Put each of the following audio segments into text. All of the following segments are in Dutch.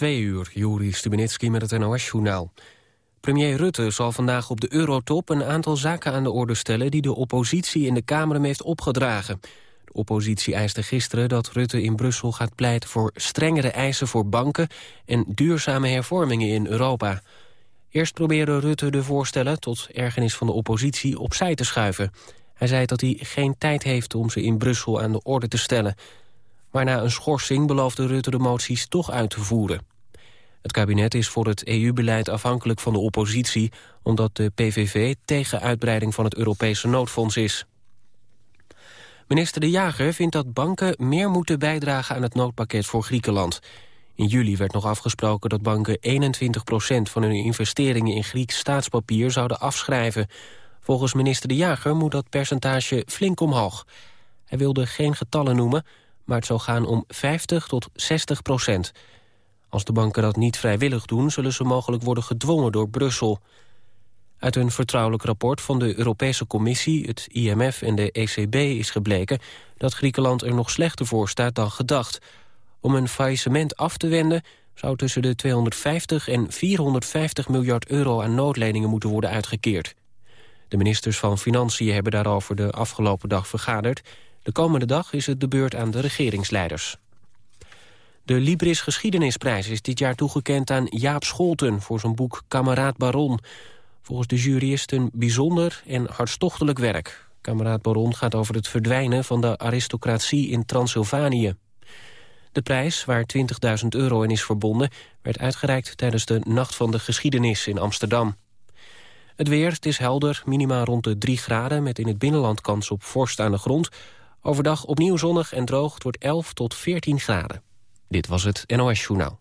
twee uur, Juri Stubenitski met het NOS-journaal. Premier Rutte zal vandaag op de Eurotop een aantal zaken aan de orde stellen... die de oppositie in de Kamer hem heeft opgedragen. De oppositie eiste gisteren dat Rutte in Brussel gaat pleiten... voor strengere eisen voor banken en duurzame hervormingen in Europa. Eerst probeerde Rutte de voorstellen, tot ergernis van de oppositie, opzij te schuiven. Hij zei dat hij geen tijd heeft om ze in Brussel aan de orde te stellen... Maar na een schorsing beloofde Rutte de moties toch uit te voeren. Het kabinet is voor het EU-beleid afhankelijk van de oppositie... omdat de PVV tegen uitbreiding van het Europese noodfonds is. Minister De Jager vindt dat banken meer moeten bijdragen aan het noodpakket voor Griekenland. In juli werd nog afgesproken dat banken 21% van hun investeringen in Grieks staatspapier zouden afschrijven. Volgens minister De Jager moet dat percentage flink omhoog. Hij wilde geen getallen noemen, maar het zou gaan om 50 tot 60 procent. Als de banken dat niet vrijwillig doen... zullen ze mogelijk worden gedwongen door Brussel. Uit een vertrouwelijk rapport van de Europese Commissie... het IMF en de ECB is gebleken... dat Griekenland er nog slechter voor staat dan gedacht. Om een faillissement af te wenden... zou tussen de 250 en 450 miljard euro aan noodleningen moeten worden uitgekeerd. De ministers van Financiën hebben daarover de afgelopen dag vergaderd... De komende dag is het de beurt aan de regeringsleiders. De Libris Geschiedenisprijs is dit jaar toegekend aan Jaap Scholten... voor zijn boek Kameraad Baron. Volgens de jury is het een bijzonder en hartstochtelijk werk. Kameraad Baron gaat over het verdwijnen van de aristocratie in Transylvanië. De prijs, waar 20.000 euro in is verbonden... werd uitgereikt tijdens de Nacht van de Geschiedenis in Amsterdam. Het weer, het is helder, minima rond de 3 graden... met in het binnenland kans op vorst aan de grond... Overdag opnieuw zonnig en droog. Het wordt 11 tot 14 graden. Dit was het NOS Journaal.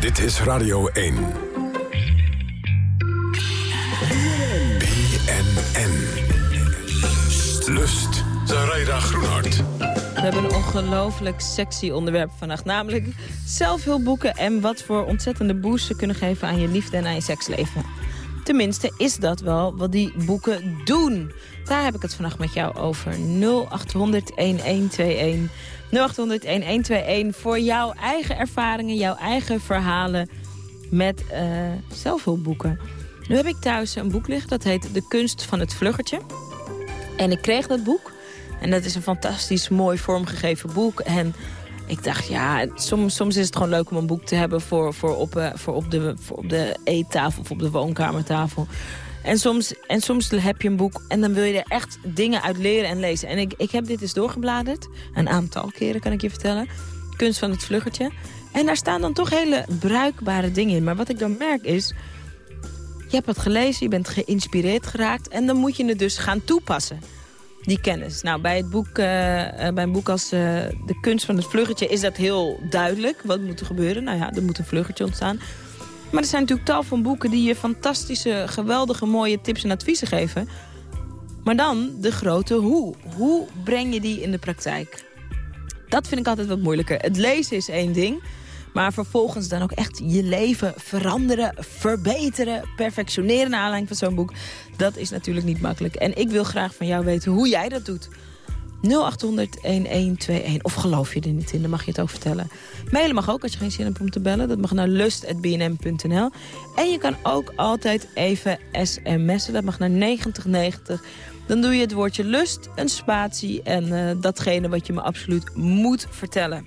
Dit is Radio 1. BNN. Lust. Zaraida Groenhart. We hebben een ongelooflijk sexy onderwerp vannacht. Namelijk zelfhulpboeken en wat voor ontzettende boost ze kunnen geven aan je liefde en aan je seksleven. Tenminste is dat wel wat die boeken doen. Daar heb ik het vannacht met jou over. 0800-1121. 0800-1121 voor jouw eigen ervaringen, jouw eigen verhalen met uh, zelfhulpboeken. Nu heb ik thuis een boek liggen, dat heet De Kunst van het Vluggertje. En ik kreeg dat boek. En dat is een fantastisch mooi vormgegeven boek. En ik dacht, ja, soms, soms is het gewoon leuk om een boek te hebben... voor, voor, op, uh, voor, op, de, voor op de eettafel of op de woonkamertafel. En soms, en soms heb je een boek en dan wil je er echt dingen uit leren en lezen. En ik, ik heb dit eens doorgebladerd. Een aantal keren, kan ik je vertellen. Kunst van het vluggertje. En daar staan dan toch hele bruikbare dingen in. Maar wat ik dan merk is... Je hebt het gelezen, je bent geïnspireerd geraakt... en dan moet je het dus gaan toepassen die kennis. Nou, bij, het boek, uh, bij een boek als uh, De kunst van het vluggetje is dat heel duidelijk. Wat moet er gebeuren? Nou ja, er moet een vluggetje ontstaan. Maar er zijn natuurlijk tal van boeken die je fantastische, geweldige, mooie tips en adviezen geven. Maar dan de grote hoe. Hoe breng je die in de praktijk? Dat vind ik altijd wat moeilijker. Het lezen is één ding. Maar vervolgens dan ook echt je leven veranderen, verbeteren, perfectioneren naar aanleiding van zo'n boek. Dat is natuurlijk niet makkelijk. En ik wil graag van jou weten hoe jij dat doet. 0800-1121. Of geloof je er niet in, dan mag je het ook vertellen. Mailen mag ook als je geen zin hebt om te bellen. Dat mag naar lust.bnm.nl. En je kan ook altijd even sms'en. Dat mag naar 9090. Dan doe je het woordje lust, een spatie en uh, datgene wat je me absoluut moet vertellen.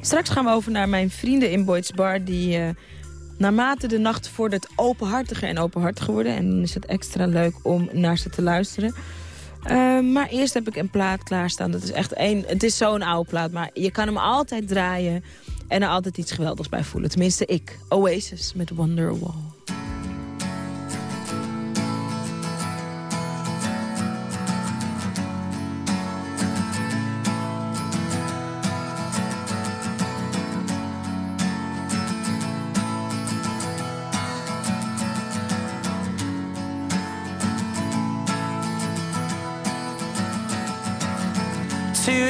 Straks gaan we over naar mijn vrienden in Boyd's Bar... die uh, naarmate de nacht vordert openhartiger en openhartiger worden. En dan is het extra leuk om naar ze te luisteren. Uh, maar eerst heb ik een plaat klaarstaan. Dat is echt één. Het is zo'n oude plaat, maar je kan hem altijd draaien... en er altijd iets geweldigs bij voelen. Tenminste, ik. Oasis met Wonderwall.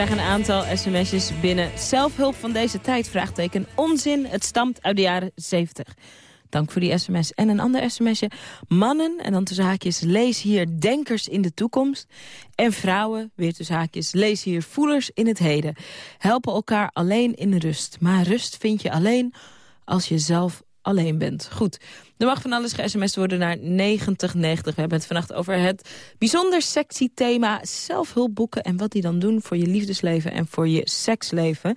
Ik krijg een aantal sms'jes binnen. Zelfhulp van deze tijd, vraagteken. Onzin, het stamt uit de jaren 70. Dank voor die sms. En een ander sms'je. Mannen, en dan tussen haakjes, lees hier denkers in de toekomst. En vrouwen, weer tussen haakjes, lees hier voelers in het heden. Helpen elkaar alleen in rust. Maar rust vind je alleen als je zelf alleen bent. Goed, er mag van alles ge-sms'd worden naar 9090. We hebben het vannacht over het bijzonder sexy thema zelfhulpboeken... en wat die dan doen voor je liefdesleven en voor je seksleven.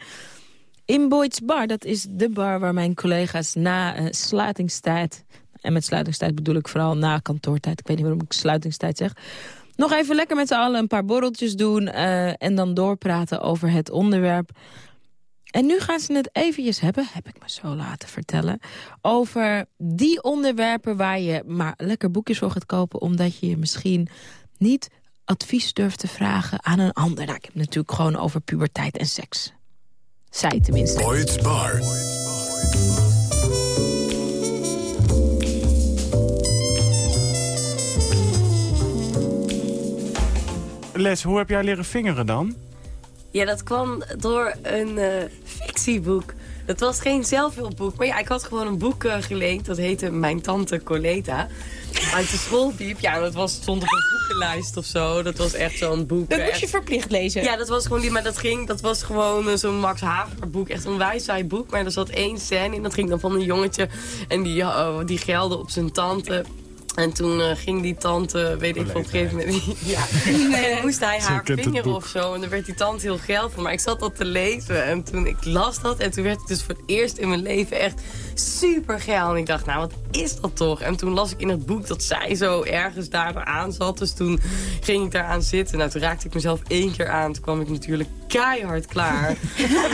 In Boyd's Bar, dat is de bar waar mijn collega's na eh, sluitingstijd... en met sluitingstijd bedoel ik vooral na kantoortijd... ik weet niet waarom ik sluitingstijd zeg... nog even lekker met z'n allen een paar borreltjes doen... eh, en dan doorpraten over het onderwerp... En nu gaan ze het eventjes hebben, heb ik me zo laten vertellen... over die onderwerpen waar je maar lekker boekjes voor gaat kopen... omdat je je misschien niet advies durft te vragen aan een ander. Nou, ik heb het natuurlijk gewoon over puberteit en seks. Zij tenminste. Boyd's Bar. Les, hoe heb jij leren vingeren dan? Ja, dat kwam door een eh, fictieboek. Dat was geen zelfhulpboek, maar ja, ik had gewoon een boek eh, geleend. Dat heette Mijn Tante Coleta. Uit de schoolpiep. Ja, dat was, stond op een boekenlijst of zo. Dat was echt zo'n boek. Dat moest je verplicht lezen. Ja, dat was gewoon die, maar dat ging, dat was gewoon eh, zo'n Max Havelaar boek, echt een wijsheid boek. Maar er zat één scène in, dat ging dan van een jongetje en die, uh, die gelde op zijn tante. En toen uh, ging die tante, weet ik veel, op een gegeven moment... ja, en moest hij haar vinger of zo. En dan werd die tante heel geil van. Maar ik zat dat te lezen en toen ik las dat... en toen werd het dus voor het eerst in mijn leven echt super geil. En ik dacht, nou, wat is dat toch? En toen las ik in het boek dat zij zo ergens daar aan zat. Dus toen ging ik daar aan zitten. Nou, toen raakte ik mezelf één keer aan. Toen kwam ik natuurlijk keihard klaar.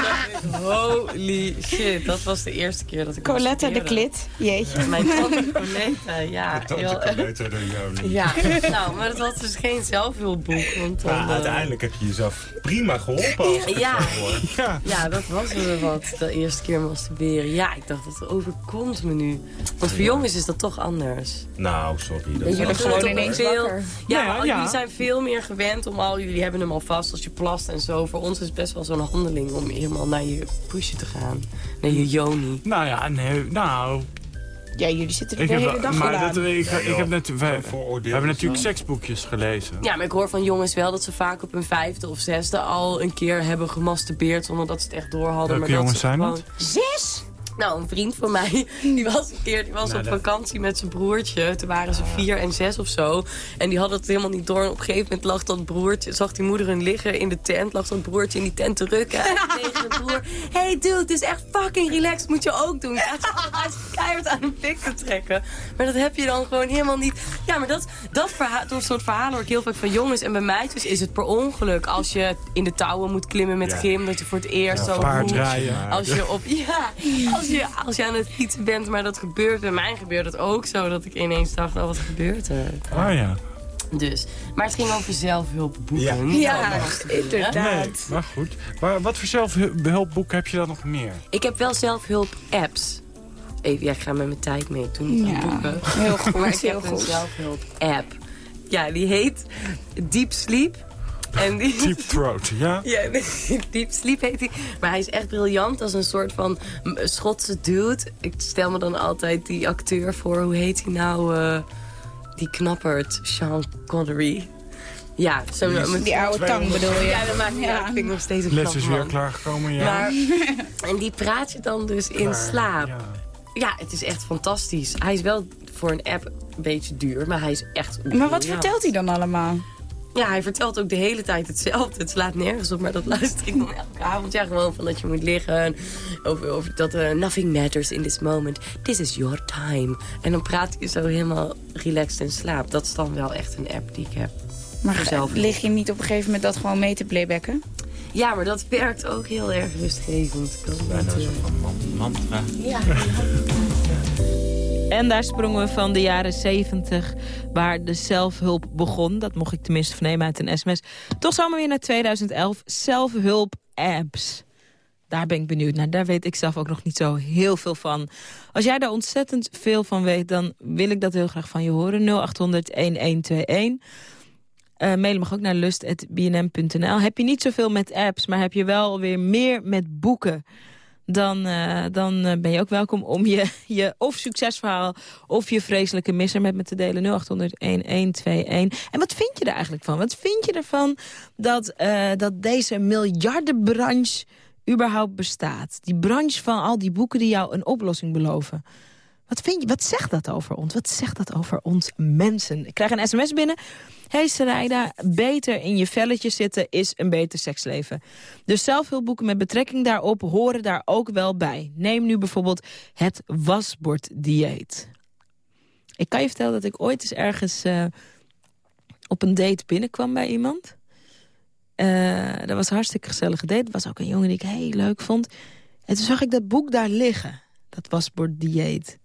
holy shit, dat was de eerste keer dat ik Colette de Klit, jeetje. Mijn tante Colette, ja. Tante heel- Colette de Joni. ja, nou, maar dat was dus geen zelfhulpboek. Want dan, Maar eh, uiteindelijk heb je jezelf prima geholpen. Als ik het Ja. Ja. Ja, dat was wel wat, de eerste keer masturberen. Ja, ik dacht, dat overkomt me nu. Want voor jongens is dat toch anders. Nou, sorry. Dat Weet is je, wel dat gewoon ineens hoor. veel- wakker. Ja, Nou ja, maar ja. jullie zijn veel meer gewend om al... Jullie hebben hem al vast als je plast en zo. Voor ons is het best wel zo'n handeling om helemaal naar je pusje te gaan. Naar je joni. Nou ja, nee, nou... Ja, jullie zitten er Ik de heb, hele dag maar dat, ik, ik heb net, we, Zo'n we hebben natuurlijk seksboekjes gelezen. Ja, maar ik hoor van jongens wel dat ze vaak op hun vijfde of zesde al een keer hebben gemasturbeerd. Zonder dat ze het echt door hadden. Welke maar dat jongens ze zijn gewoon... dat? Zes? Nou, een vriend van mij, die was een keer die was Nou, op vakantie met zijn broertje. Toen waren ze vier en zes of zo. En die hadden het helemaal niet door. En op een gegeven moment lag dat broertje, zag die moeder hun liggen in de tent. Lag dat broertje in die tent te rukken. En tegen de broer, hey dude, het is echt fucking relaxed, moet je ook doen. Hij is- keihard aan een pik te trekken. Maar dat heb je dan gewoon helemaal niet. Ja, maar dat, dat, verhaal, dat soort verhalen hoor ik heel vaak van jongens. En bij meisjes is het per ongeluk. Als je in de touwen moet klimmen met Ja. gym, dat je voor het eerst zo... Paardrijden. Als je op, ja, als je, als je aan het fietsen bent, maar dat gebeurt. Bij mij gebeurt het ook zo dat ik ineens dacht, oh, wat gebeurt er? Oh ja. Dus, maar het ging over zelfhulpboeken. Ja. Ja, inderdaad. Nee, maar goed. Maar wat voor zelfhulpboek heb je dan nog meer? Ik heb wel zelfhulp-apps. Even, ja, ik ga met mijn tijd mee. Ik doe niet aan Ja, boeken. heel goed, Maar ik heel heb een goed. zelfhulp-app. Ja, die heet Deep Sleep. En die, Deep Throat, ja? Ja, Deep Sleep heet hij. Maar hij is echt briljant als een soort van Schotse dude. Ik stel me dan altijd die acteur voor. Hoe heet hij nou? eh, die knappert. Sean Connery. Ja, zo met- Die oude tang bedoel je? Ja, dat maakt niet Ja. uit. Ik vind nog steeds een Les is weer klaargekomen, ja. Maar, en die praat je dan dus in slaap. Ja. Ja, het is echt fantastisch. Hij is wel voor een app een beetje duur, maar hij is echt Maar wat vertelt hij dan allemaal? Ja, hij vertelt ook de hele tijd hetzelfde. Het slaat nergens op, maar dat luister ik dan elke avond. Ja, gewoon van dat je moet liggen. Over, over dat eh, nothing matters in this moment. This is your time. En dan praat je zo helemaal relaxed in slaap. Dat is dan wel echt een app die ik heb. Maar zelf. lig je niet op een gegeven moment dat gewoon mee te playbacken? Ja, maar dat werkt ook heel erg rustgevend. Niet, zo eh, van man, mantra. Ja, En daar sprongen we van de jaren 70, waar de zelfhulp begon. Dat mocht ik tenminste vernemen uit een sms. Toch samen weer naar 2011, zelfhulp-apps. Daar ben ik benieuwd naar. Daar weet ik zelf ook nog niet zo heel veel van. Als jij daar ontzettend veel van weet, dan wil ik dat heel graag van je horen. 0800-1121. Eh mailen mag ook naar lust.bnm.nl. Heb je niet zoveel met apps, maar heb je wel weer meer met boeken dan, eh, dan eh, ben je ook welkom om je, je of succesverhaal of je vreselijke misser met me te delen. 0800-1121. En wat vind je er eigenlijk van? Wat vind je ervan dat, eh, dat deze miljardenbranche überhaupt bestaat? Die branche van al die boeken die jou een oplossing beloven. Wat, vind je, wat zegt dat over ons? Wat zegt dat over ons mensen? Ik krijg een sms binnen. Hey Sarayda, beter in je velletje zitten is een beter seksleven. Dus zelfhulpboeken met betrekking daarop horen daar ook wel bij. Neem nu bijvoorbeeld het wasborddieet. Ik kan je vertellen dat ik ooit eens ergens eh, op een date binnenkwam bij iemand. Eh, dat was een hartstikke gezellige date. Het was ook een jongen die ik heel leuk vond. En toen zag ik dat boek daar liggen. Dat wasborddieet.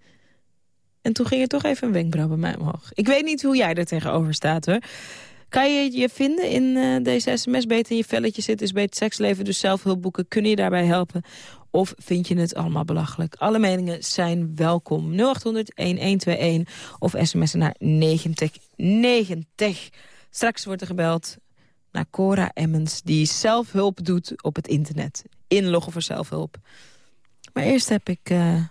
En toen ging er toch even een wenkbrauw bij mij omhoog. Ik weet niet hoe jij er tegenover staat, hoor. Kan je je vinden in eh, deze sms? Beter in je velletje zitten is beter seksleven. Dus zelfhulpboeken kunnen je daarbij helpen. Of vind je het allemaal belachelijk? Alle meningen zijn welkom. 0800-1121 of sms'en naar 9090. Straks wordt er gebeld naar Cora Emmons... die zelfhulp doet op het internet. Inloggen voor zelfhulp. Maar eerst heb ik eh,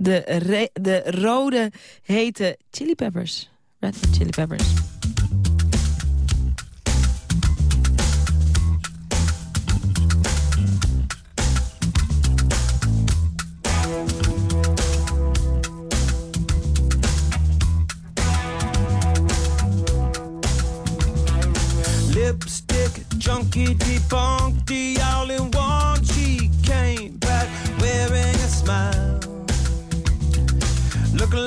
de, de rode hete chili peppers. Red Chili Peppers. Lipstick, junkie, debunked the all in one.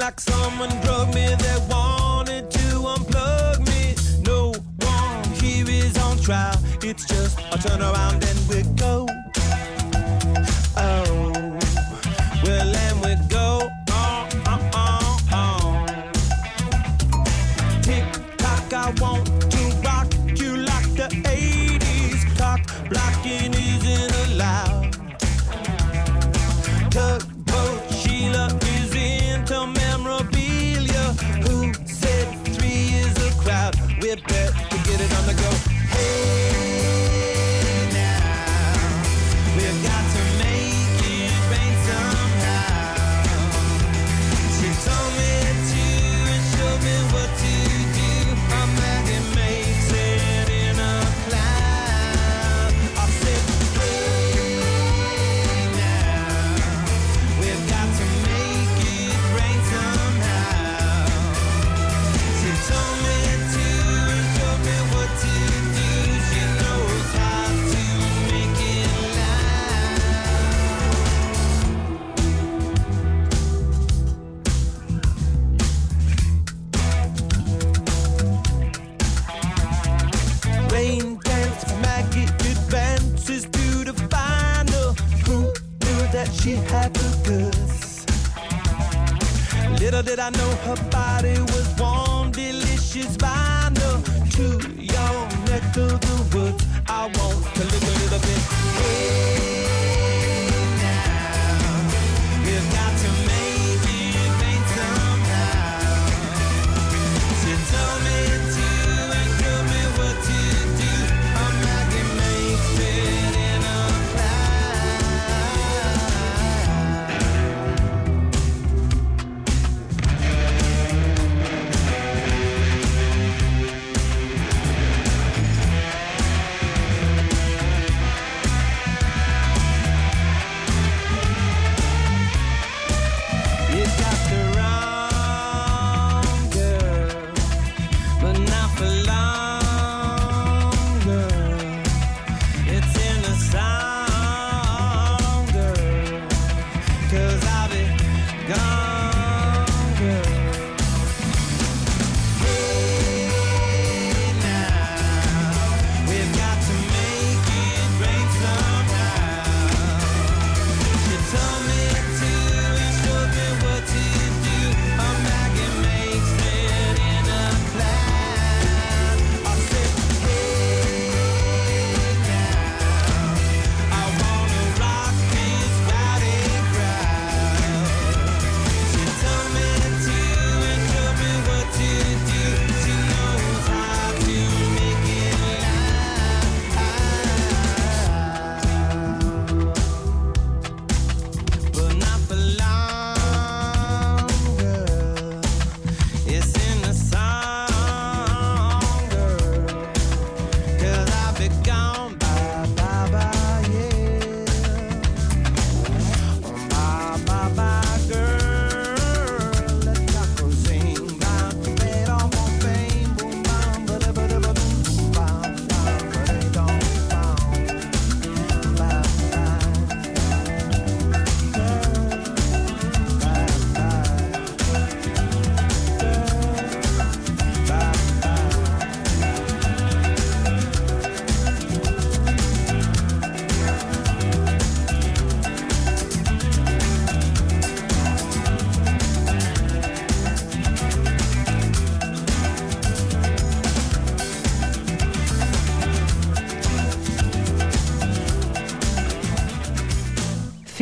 Like someone drugged me that wanted to unplug me. No one here is on trial. It's just a turn around and we go.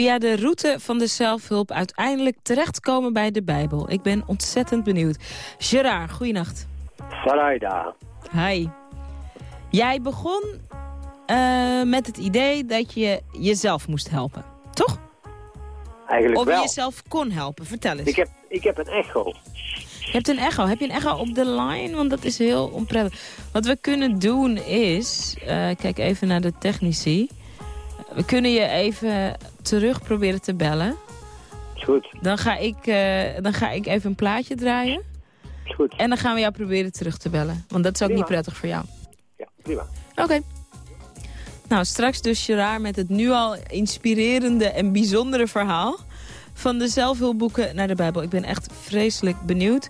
Via de route van de zelfhulp uiteindelijk terechtkomen bij de Bijbel. Ik ben ontzettend benieuwd. Gerard, goeienacht. Sarayda. Hi. Jij begon eh, met het idee dat je jezelf moest helpen, toch? Eigenlijk Of je wel. jezelf kon helpen. Vertel eens. Ik heb, ik heb een echo. Je hebt een echo. Heb je een echo op de line? Want dat is heel onprettig. Wat we kunnen doen is... eh, kijk even naar de technici. We kunnen je even terug proberen te bellen. Is goed. Dan ga ik, eh, dan ga ik even een plaatje draaien. Is goed. En dan gaan we jou proberen terug te bellen. Want dat is ook Prima. niet prettig voor jou. Ja, prima. Oké. Nou, straks dus Gerard met het nu al inspirerende en bijzondere verhaal. Van de zelfhulpboeken naar de Bijbel. Ik ben echt vreselijk benieuwd.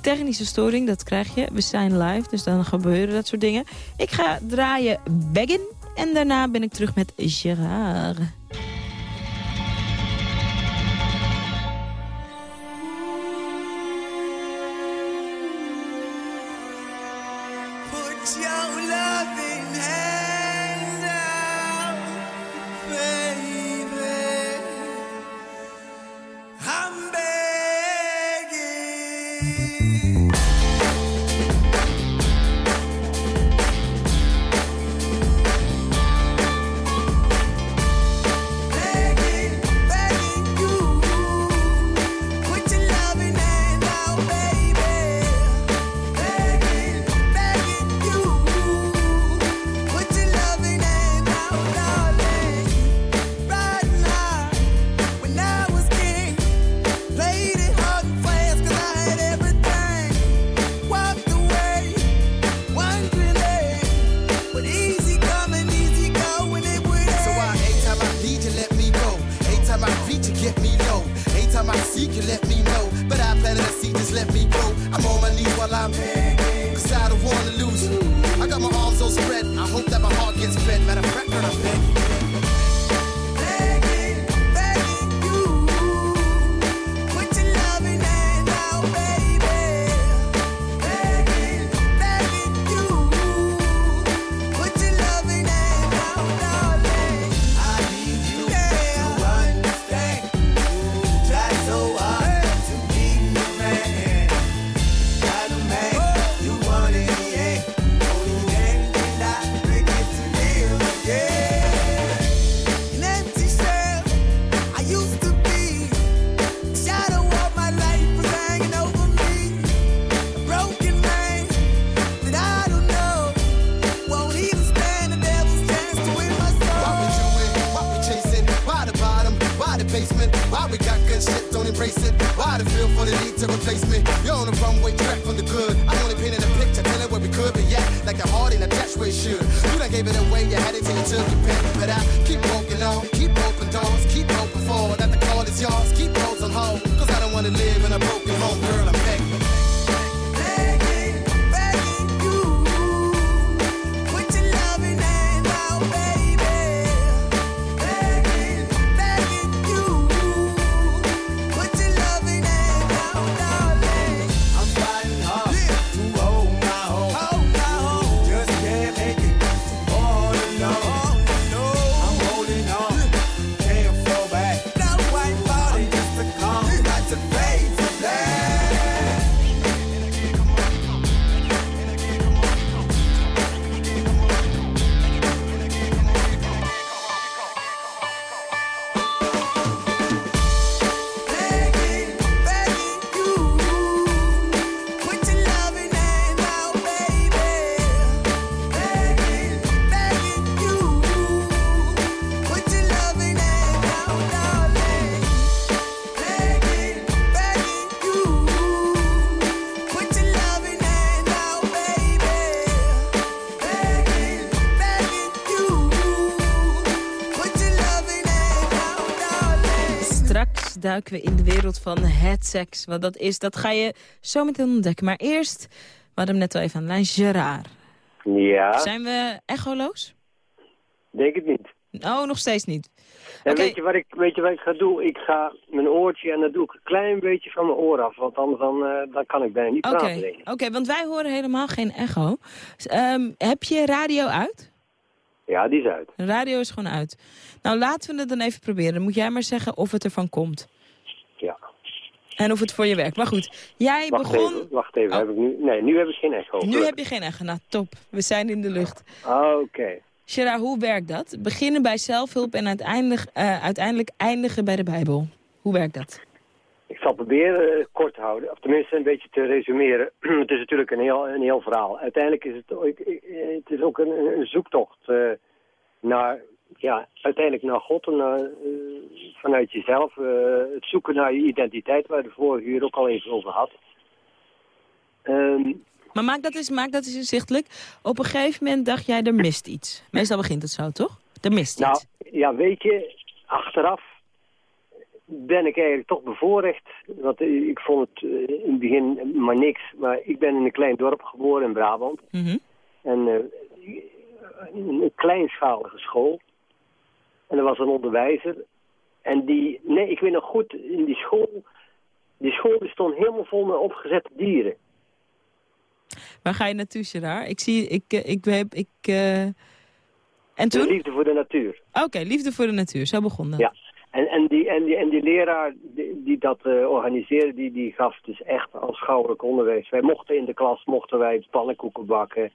Technische storing, dat krijg je. We zijn live, dus dan gebeuren dat soort dingen. Ik ga draaien Beggin. En daarna ben ik terug met Gerard. Duiken we in de wereld van het seks. Wat dat is, dat ga je zo meteen ontdekken. Maar eerst, we hadden hem net al even aan de lijn, Gerard. Ja, Zijn we echoloos? denk het niet. Oh, nog steeds niet. En weet, je wat ik, weet je wat ik ga doen? Ik ga mijn oortje en dan doe ik een klein beetje van mijn oor af. Want anders dan, eh, dan kan ik bijna niet praten. Oké, want wij horen helemaal geen echo. Ehm, heb je radio uit? Ja, die is uit. De radio is gewoon uit. Nou, laten we het dan even proberen. Dan moet jij maar zeggen of het ervan komt. Ja. En of het voor je werkt. Maar goed, jij Wacht begon... even, wacht even. Oh. Heb ik nu, nee, nu heb ik geen echo. Nu heb je geen echo. Nou, top. We zijn in de lucht. Oké. Gerard, hoe werkt dat? Beginnen bij zelfhulp en uiteindelijk, eh, uiteindelijk eindigen bij de Bijbel. Hoe werkt dat? Ik zal proberen eh, kort te houden, of tenminste een beetje te resumeren. het is natuurlijk een heel, een heel verhaal. Uiteindelijk is het, het is ook een, een zoektocht eh, naar, ja, uiteindelijk naar God en naar, eh, vanuit jezelf. eh, het zoeken naar je identiteit, waar de vorige uur ook al even over had. Ehm, Maar maak dat, eens, maak dat eens inzichtelijk. Op een gegeven moment dacht jij, er mist iets. Meestal begint het zo, toch? Er mist nou, iets. ja, weet je, achteraf ben ik eigenlijk toch bevoorrecht. Want eh, ik vond het in het begin maar niks. Maar ik ben in een klein dorp geboren in Brabant. Mhm. En een kleinschalige school. En er was een onderwijzer. En die, nee, ik weet nog goed, in die school, die school die stond helemaal vol met opgezette dieren. Waar ga je naartoe, Gerard? Ik zie, ik, eh, ik heb, ik... eh, En De toen? liefde voor de natuur. Oké, liefde voor de natuur. Zo begon dat. Ja. En, en, die, en, die, en die leraar die, die dat eh, organiseerde, die, die gaf dus echt aanschouwelijk onderwijs. Wij mochten in de klas, mochten wij pannenkoeken bakken.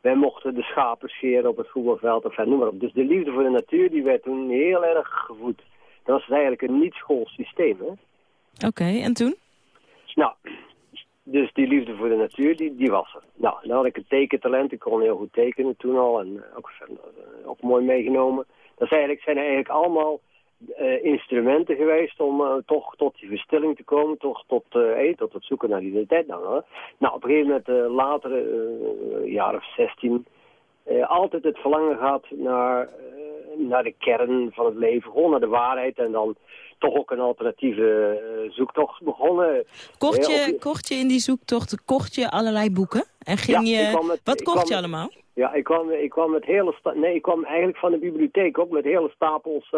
Wij mochten de schapen scheren op het voetbalveld, of noem maar op. Dus de liefde voor de natuur, die werd toen heel erg gevoed. Dat was eigenlijk een niet-schools systeem, hè. Oké, en toen? Nou, dus die liefde voor de natuur, die, die was er. Nou, dan had ik een tekentalent. Ik kon heel goed tekenen toen al. En ook, eh, ook mooi meegenomen. Dat zijn eigenlijk, zijn eigenlijk allemaal eh, instrumenten geweest om eh, toch tot die verstilling te komen. Toch tot, hey, tot het zoeken naar identiteit. Nou, hè. nou op een gegeven moment, later, een jaar of 16... eh, altijd het verlangen gehad naar, naar de kern van het leven. Gewoon naar de waarheid. En dan toch ook een alternatieve zoektocht begonnen. Kocht je, op- kocht je in die zoektocht kocht je allerlei boeken? En ging Ja, je... met- wat kocht je allemaal? Ja, ik kwam, ik kwam met hele nee, ik kwam eigenlijk van de bibliotheek ook met hele stapels.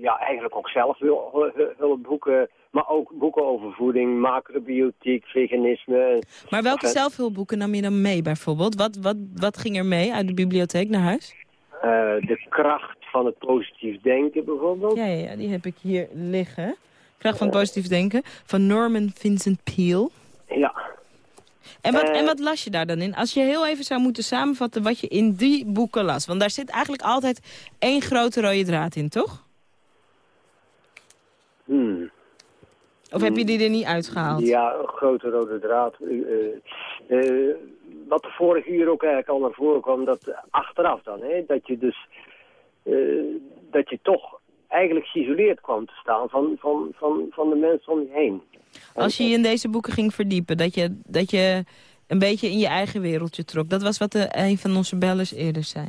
Ja, eigenlijk ook zelf hul- hul- hulpboeken, maar ook boeken over voeding, macrobiotiek, veganisme. Maar welke En, zelfhulpboeken nam je dan mee bijvoorbeeld? Wat, wat, wat ging er mee uit de bibliotheek naar huis? eh, de kracht van het positief denken bijvoorbeeld. Ja, ja, ja, die heb ik hier liggen. Kracht van het positief denken. Van Norman Vincent Peale. Ja. En wat, Eh, en wat las je daar dan in? Als je heel even zou moeten samenvatten wat je in die boeken las. Want daar zit eigenlijk altijd één grote rode draad in, toch? Hmm. Of heb je die er niet uitgehaald? Ja, een grote rode draad. Eh, eh, wat de vorige uur ook eigenlijk al naar voren kwam, dat achteraf dan, hè, dat je dus dat je toch eigenlijk geïsoleerd kwam te staan van, van, van, van de mensen om je heen. Als je je in deze boeken ging verdiepen, dat je, dat je een beetje in je eigen wereldje trok. Dat was wat de, een van onze bellers eerder zei.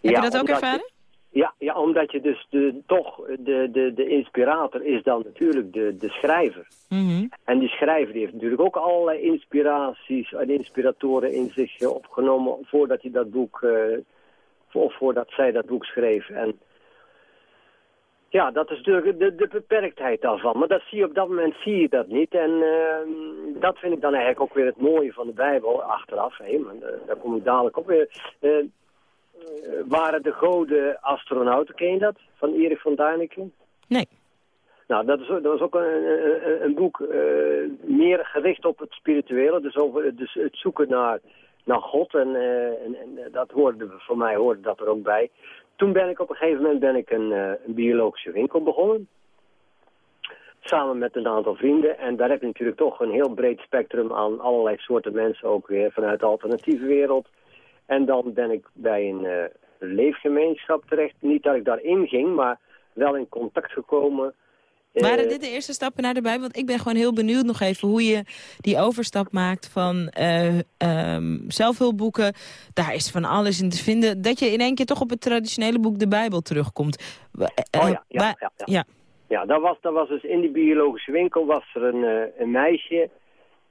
Heb Ja, je dat ook ervaren? Ja, ja, omdat je dus de, toch, de, de, de inspirator is dan natuurlijk de, de schrijver. Mhm. En die schrijver die heeft natuurlijk ook allerlei inspiraties en inspiratoren in zich eh, opgenomen voordat hij dat boek, eh, of voordat zij dat boek schreef. En ja, dat is natuurlijk de, de beperktheid daarvan. Maar dat zie je op dat moment zie je dat niet. En eh, dat vind ik dan eigenlijk ook weer het mooie van de Bijbel achteraf. Hè, maar daar, daar kom ik dadelijk op weer. Eh, eh, waren de goden astronauten, ken je dat? Van Erik van Daniken? Nee. Nou, dat, is, dat was ook een, een, een boek eh, meer gericht op het spirituele. Dus, over, dus het zoeken naar, naar God. En, eh, en, en dat hoorde, voor mij hoorde dat er ook bij. Toen ben ik op een gegeven moment ben ik een, eh, een biologische winkel begonnen. Samen met een aantal vrienden. En daar heb je natuurlijk toch een heel breed spectrum aan allerlei soorten mensen ook weer vanuit de alternatieve wereld. En dan ben ik bij een eh, leefgemeenschap terecht. Niet dat ik daarin ging, maar wel in contact gekomen. Waren Eh, dit de eerste stappen naar de Bijbel? Want ik ben gewoon heel benieuwd nog even hoe je die overstap maakt van ehm, zelfhulpboeken. Daar is van alles in te vinden. Dat je in één keer toch op het traditionele boek de Bijbel terugkomt. Eh, Oh ja, ja, ja, ja. dat was, dat was dus in die biologische winkel was er een, een meisje,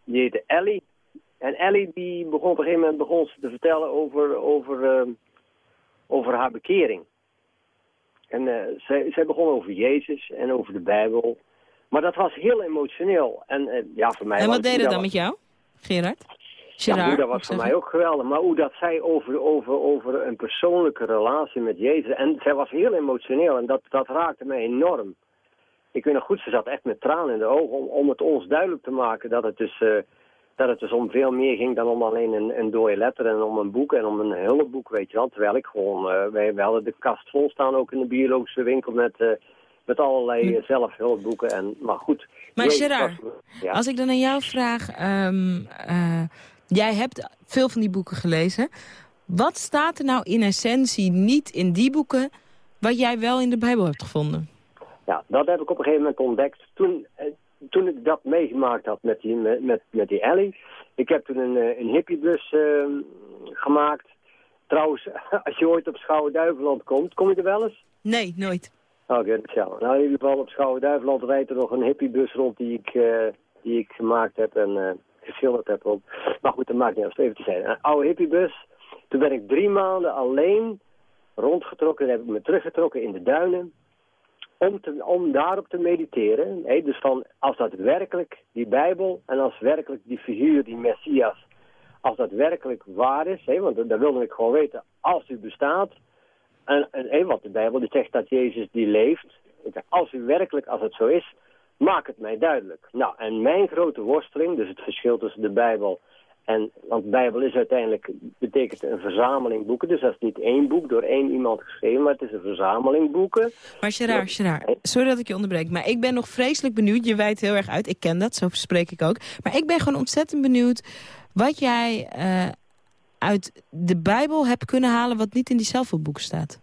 die heette Ellie. En Ellie die begon op een gegeven moment begon te vertellen over, over, ehm, over haar bekering. En eh, zij, zij begon over Jezus en over de Bijbel. Maar dat was heel emotioneel. En eh, ja, voor mij En wat deed het dat dan was- met jou, Gerard? ja, Gerard, dat moet was voor mij ook geweldig. Maar hoe dat zij over, over, over een persoonlijke relatie met Jezus... En zij was heel emotioneel en dat, dat raakte mij enorm. Ik weet nog goed, ze zat echt met tranen in de ogen om, om het ons duidelijk te maken... dat het dus, eh, dat het dus om veel meer ging dan om alleen een, een dode letter en om een boek en om een hulpboek, weet je wel. Terwijl ik gewoon, eh, wij, wij hadden de kast vol staan ook in de biologische winkel met, eh, met allerlei eh, zelfhulpboeken. En, maar goed. Maar Gerard, ja. als ik dan aan jou vraag... ehm, eh, jij hebt veel van die boeken gelezen. Wat staat er nou in essentie niet in die boeken... wat jij wel in de Bijbel hebt gevonden? Ja, dat heb ik op een gegeven moment ontdekt. Toen, toen ik dat meegemaakt had met die, met, met, die Ellie. Ik heb toen een, eh, een hippiebus eh, gemaakt. Trouwens, als je ooit op Schouwen-Duiveland komt, kom je er wel eens? Nee, nooit. Oké, dat is jammer. Nou, in ieder geval op Schouwen-Duiveland rijdt er nog een hippiebus rond die ik, eh, die ik gemaakt heb en eh, geschilderd heb. Op. Maar goed, dat maakt niet uit. Even te zijn. Een oude hippiebus. Toen ben ik drie maanden alleen rondgetrokken. Dan heb ik me teruggetrokken in de duinen. Om, te, om daarop te mediteren. Dus van, als dat werkelijk, die Bijbel, en als werkelijk die figuur, die Messias, als dat werkelijk waar is, want dat wilde ik gewoon weten, als u bestaat, en, en wat de Bijbel die zegt dat Jezus die leeft, als u werkelijk, als het zo is, maak het mij duidelijk. Nou, en mijn grote worsteling, dus het verschil tussen de Bijbel en, want de Bijbel is uiteindelijk, betekent een verzameling boeken. Dus dat is niet één boek door één iemand geschreven, maar het is een verzameling boeken. Maar Gerard, Gerard, sorry dat ik je onderbreek, maar ik ben nog vreselijk benieuwd. Je wijt heel erg uit, ik ken dat, zo spreek ik ook. Maar ik ben gewoon ontzettend benieuwd wat jij eh, uit de Bijbel hebt kunnen halen... wat niet in die zelfhulpboeken staat.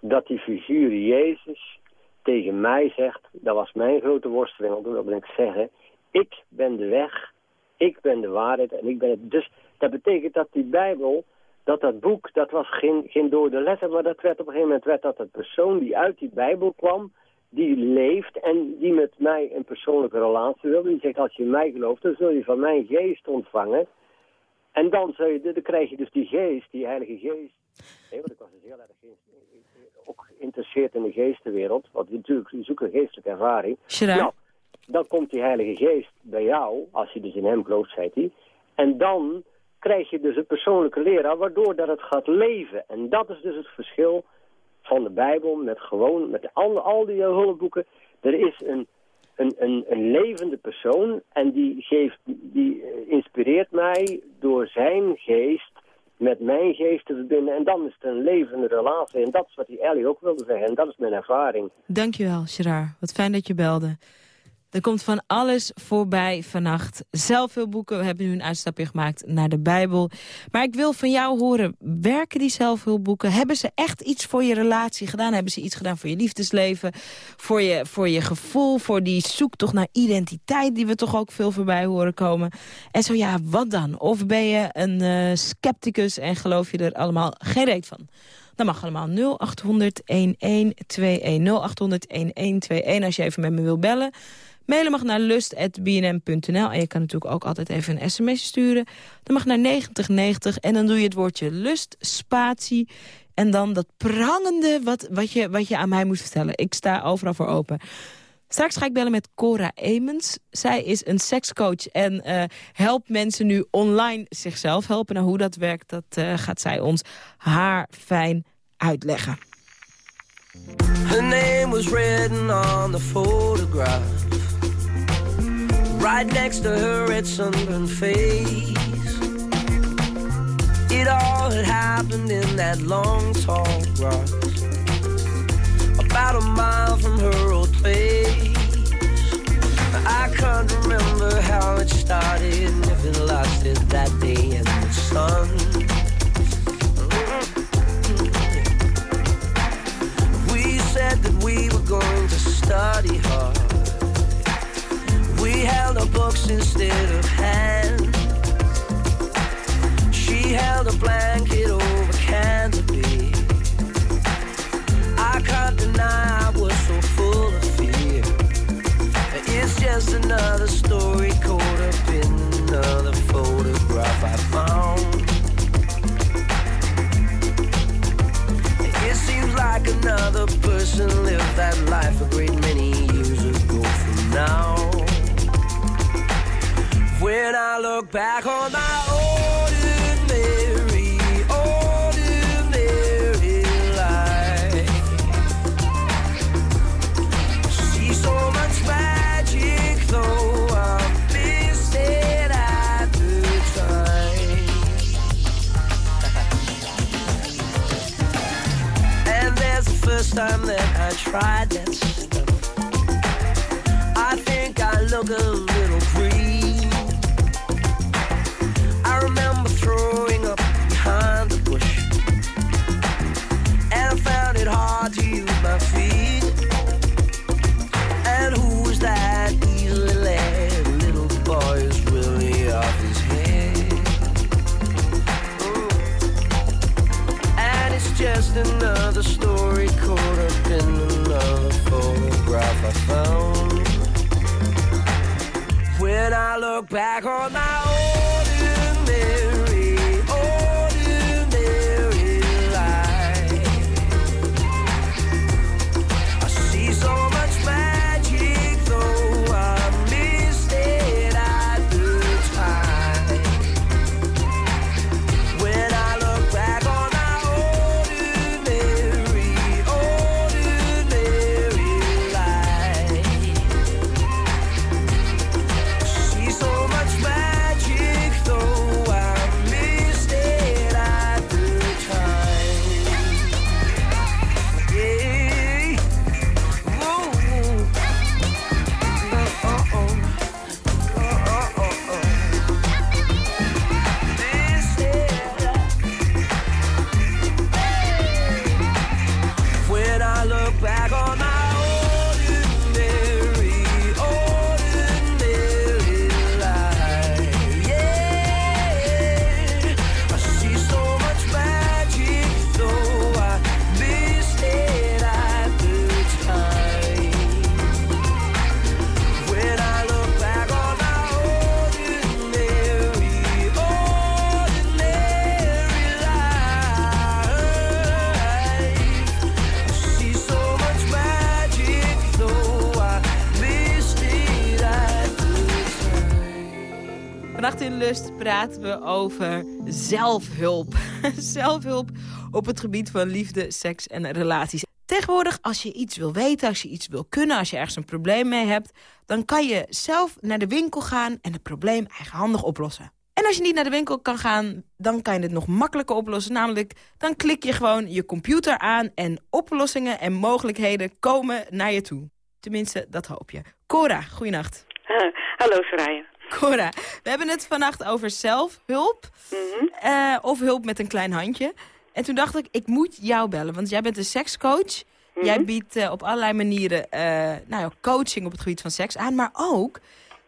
Dat die figuur Jezus tegen mij zegt, dat was mijn grote worsteling. Want dat wil ik zeggen, ik ben de weg, ik ben de waarheid en ik ben het. Dus dat betekent dat die Bijbel, dat dat boek, dat was geen, geen dode letter, maar dat werd op een gegeven moment werd dat de persoon die uit die Bijbel kwam, die leeft en die met mij een persoonlijke relatie wil. Die zegt, als je in mij gelooft, dan zul je van mijn geest ontvangen. En dan, zul je, dan krijg je dus die geest, die heilige geest. Nee, want ik was dus heel erg ook geïnteresseerd in de geestenwereld. Want natuurlijk, je zoekt een geestelijke ervaring. Gerard? Nou, dan komt die heilige geest bij jou, als je dus in hem gelooft, zei hij. En dan krijg je dus een persoonlijke leraar, waardoor dat het gaat leven. En dat is dus het verschil van de Bijbel met gewoon, met al, al die hulpboeken. Er is een, een, een, levende persoon en die, geeft, die eh, inspireert mij door zijn geest met mijn geest te verbinden. En dan is het een levende relatie. En dat is wat die Ellie ook wilde zeggen. En dat is mijn ervaring. Dankjewel, Gerard. Wat fijn dat je belde. Er komt van alles voorbij vannacht. Zelfhulpboeken, we hebben nu een uitstapje gemaakt naar de Bijbel. Maar ik wil van jou horen, werken die zelfhulpboeken? Hebben ze echt iets voor je relatie gedaan? Hebben ze iets gedaan voor je liefdesleven? Voor je, voor je gevoel, voor die zoektocht naar identiteit... die we toch ook veel voorbij horen komen? En zo ja, wat dan? Of ben je een eh, scepticus en geloof je er allemaal geen reet van? Dat mag allemaal 0800 1121 0800 1121 als je even met me wil bellen. Mailen mag naar lust.bnm.nl. En je kan natuurlijk ook altijd even een sms sturen. Dat mag naar 9090 en dan doe je het woordje lust, spatie... en dan dat prangende wat, wat, je, wat je aan mij moet vertellen. Ik sta overal voor open. Straks ga ik bellen met Cora Emens. Zij is een sekscoach en eh, helpt mensen nu online zichzelf helpen. Nou, hoe dat werkt, dat eh, gaat zij ons haar fijn uitleggen. Her name was written on the photograph. Right next to her red sunburned face. It all had happened in that long, tall grass. About a mile from her old place. I can't remember how it started, if it lasted that day in the sun. We said that we were going to study hard. Held our books instead of hands. She held a blanket over Canterbury. I can't deny I was so full of fear. It's just another story caught up in another photograph I found. It seems like another person I look back on my ordinary, ordinary life, see so much magic, though I missed it at the time. And there's the first time that I tried that stuff. I think I look a little back on my we over zelfhulp. zelfhulp op het gebied van liefde, seks en relaties. Tegenwoordig, als je iets wil weten, als je iets wil kunnen... als je ergens een probleem mee hebt... dan kan je zelf naar de winkel gaan en het probleem eigenhandig oplossen. En als je niet naar de winkel kan gaan, dan kan je het nog makkelijker oplossen. Namelijk, dan klik je gewoon je computer aan... en oplossingen en mogelijkheden komen naar je toe. Tenminste, dat hoop je. Cora, goeienacht. Hallo Soraya. Cora, we hebben het vannacht over zelfhulp. eh, of hulp met een klein handje. En toen dacht ik, ik moet jou bellen. Want jij bent een sekscoach. Jij biedt eh, op allerlei manieren eh, nou ja, coaching op het gebied van seks aan. Maar ook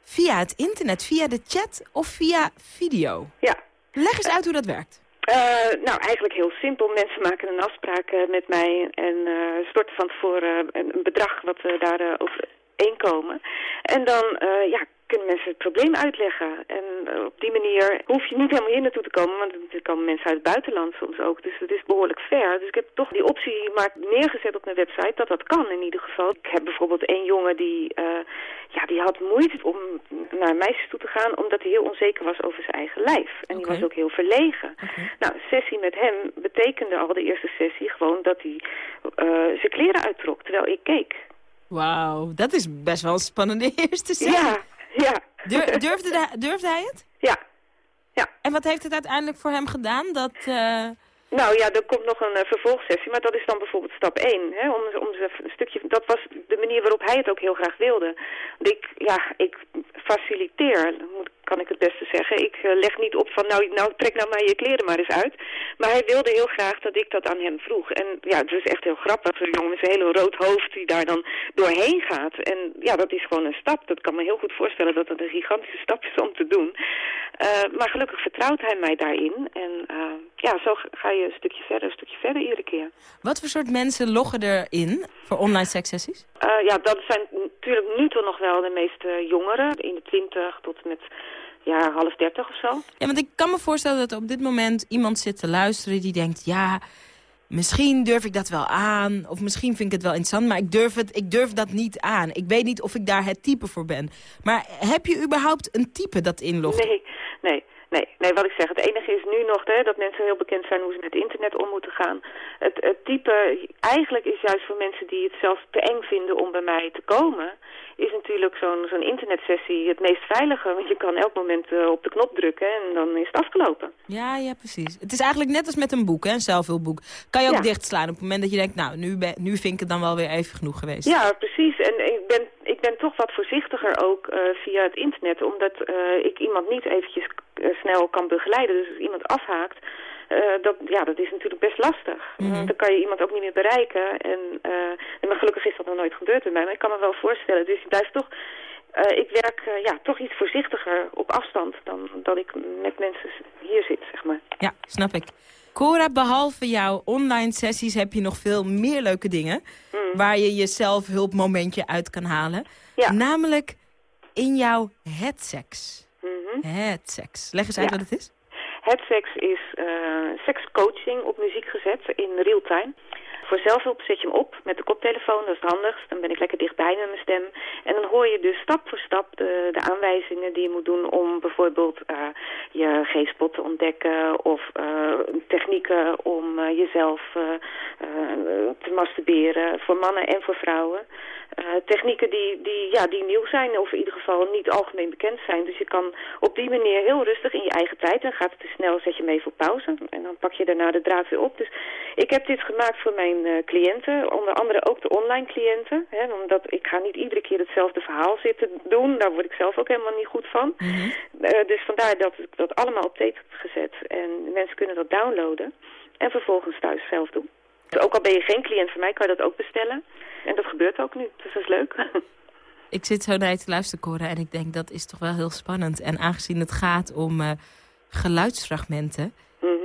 via het internet, via de chat of via video. Ja. Leg eens uit hoe dat werkt. Nou, eigenlijk heel simpel. Mensen maken een afspraak met mij en eh, storten van tevoren een, een bedrag wat we daar eh, overeenkomen. En dan ja, kunnen mensen het probleem uitleggen. En eh, op die manier hoef je niet helemaal hier naartoe te komen, want er komen mensen uit het buitenland soms ook. Dus het is behoorlijk ver. Dus ik heb toch die optie maar neergezet op mijn website dat dat kan in ieder geval. Ik heb bijvoorbeeld één jongen die, eh, ja, die had moeite om naar meisjes toe te gaan omdat hij heel onzeker was over zijn eigen lijf. En die was ook heel verlegen. Nou, een sessie met hem betekende al de eerste sessie gewoon dat hij eh, zijn kleren uittrok terwijl ik keek. Wauw, dat is best wel een spannende eerste sessie. Ja, ja. Dur- durfde, de- durfde hij het? Ja. ja. En wat heeft het uiteindelijk voor hem gedaan? Dat, eh, Nou ja, er komt nog een eh, vervolgsessie, maar dat is dan bijvoorbeeld stap 1. Hè, om, om een stukje, dat was de manier waarop hij het ook heel graag wilde. Ik, ja, ik faciliteer, moet, kan ik het beste zeggen. Ik eh, leg niet op van, nou, nou, trek nou maar je kleren maar eens uit. Maar hij wilde heel graag dat ik dat aan hem vroeg. En ja, het is echt heel grappig. Een jongen met een hele rood hoofd die daar dan doorheen gaat. En ja, dat is gewoon een stap. Dat kan me heel goed voorstellen dat dat een gigantische stap is om te doen. Eh, maar gelukkig vertrouwt hij mij daarin. En eh, ja, zo ga je een stukje verder, een stukje verder iedere keer. wat voor soort mensen loggen erin voor online sekssessies? Ja, dat zijn natuurlijk nu toch nog wel de meeste jongeren. In de twintig tot en met ja, half dertig of zo. Ja, want ik kan me voorstellen dat op dit moment iemand zit te luisteren die denkt... ja, misschien durf ik dat wel aan, of misschien vind ik het wel interessant... maar ik durf, het, ik durf dat niet aan. Ik weet niet of ik daar het type voor ben. Maar heb je überhaupt een type dat inlogt? Nee, nee. Nee, nee, wat ik zeg, het enige is nu nog hè, dat mensen heel bekend zijn hoe ze met internet om moeten gaan. Het, het type, eigenlijk is juist voor mensen die het zelf te eng vinden om bij mij te komen, is natuurlijk zo'n zo'n internetsessie het meest veilige. Want je kan elk moment eh, op de knop drukken en dan is het afgelopen. Ja, ja, precies. Het is eigenlijk net als met een boek, hè, een zelfhulpboek. Kan je ook Ja. dichtslaan op het moment dat je denkt... nou, nu, ben, nu vind ik het dan wel weer even genoeg geweest. Ja, precies. En ik ben, ik ben toch wat voorzichtiger ook eh, via het internet, omdat eh, ik iemand niet eventjes eh, snel kan begeleiden. Dus als iemand afhaakt, dat, ja, dat is natuurlijk best lastig. Mhm. Dan kan je iemand ook niet meer bereiken. En, eh, en maar gelukkig is dat nog nooit gebeurd bij mij, maar ik kan me wel voorstellen. Dus je blijft toch... ik werk ja, toch iets voorzichtiger op afstand dan dat ik met mensen hier zit, zeg maar. Ja, snap ik. Cora, behalve jouw online sessies heb je nog veel meer leuke dingen... waar je je zelfhulpmomentje uit kan halen. Namelijk in jouw headsex. Mhm. Headseks. Leg eens uit Ja. wat het is. Headsex is eh, sekscoaching op muziek gezet in real time. Voor zelfhulp zet je hem op met de koptelefoon, dat is het handigst. Dan ben ik lekker dichtbij met mijn stem. En dan hoor je dus stap voor stap de, de aanwijzingen die je moet doen om bijvoorbeeld eh, je G-spot te ontdekken of eh, technieken om eh, jezelf te masturberen voor mannen en voor vrouwen. Technieken die, die, ja, die nieuw zijn of in ieder geval niet algemeen bekend zijn. Dus je kan op die manier heel rustig in je eigen tijd, en gaat het te snel, zet je even op pauze. En dan pak je daarna de draad weer op. Dus ik heb dit gemaakt voor mijn eh, cliënten, onder andere ook de online cliënten. Hè, omdat ik ga niet iedere keer hetzelfde verhaal zitten doen, daar word ik zelf ook helemaal niet goed van. Eh, dus vandaar dat ik dat allemaal op tape heb gezet. En mensen kunnen dat downloaden en vervolgens thuis zelf doen. Dus ook al ben je geen cliënt van mij, kan je dat ook bestellen. En dat gebeurt ook nu, dus dat is leuk. Ik zit zo naar je te luisteren, Cora, en ik denk dat is toch wel heel spannend. En aangezien het gaat om eh, geluidsfragmenten,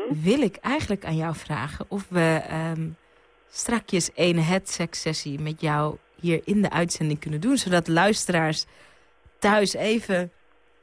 wil ik eigenlijk aan jou vragen of we ehm strakjes een headsex-sessie met jou hier in de uitzending kunnen doen. Zodat luisteraars thuis even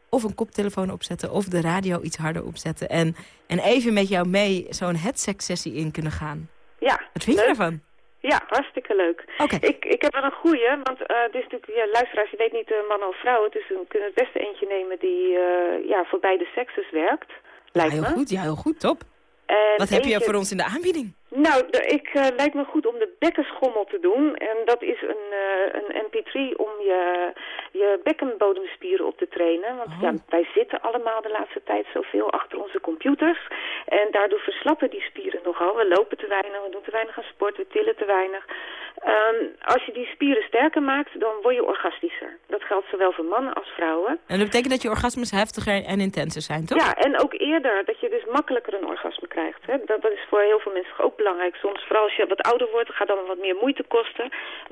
of een koptelefoon opzetten of de radio iets harder opzetten. En, en even met jou mee zo'n headsex-sessie in kunnen gaan. Ja, Wat vind je leuk. ervan? Ja, hartstikke leuk. Ik, ik heb wel een goeie, want eh het is natuurlijk, ja, luisteraars, je weet niet uh, man of vrouw. Dus we kunnen het beste eentje nemen die eh, ja, voor beide sekses werkt. Ja, Lijkt heel me. goed, ja, heel goed, top. En Wat heb je voor ons in de aanbieding? Nou, ik eh, lijkt me goed om de bekkenschommel te doen. En dat is een, eh, een mp3 om je, je bekkenbodemspieren op te trainen. Want ja, wij zitten allemaal de laatste tijd zoveel achter onze computers. En daardoor verslappen die spieren nogal. We lopen te weinig, we doen te weinig aan sport, we tillen te weinig. Ehm, als je die spieren sterker maakt, dan word je orgastischer. Dat geldt zowel voor mannen als vrouwen. En dat betekent dat je orgasmes heftiger en intenser zijn, toch? Ja, en ook eerder, dat je dus makkelijker een orgasme krijgt. Hè? Dat, dat is voor heel veel mensen ook belangrijk. Soms, vooral als je wat ouder wordt, dan gaat dan wat meer moeite kosten.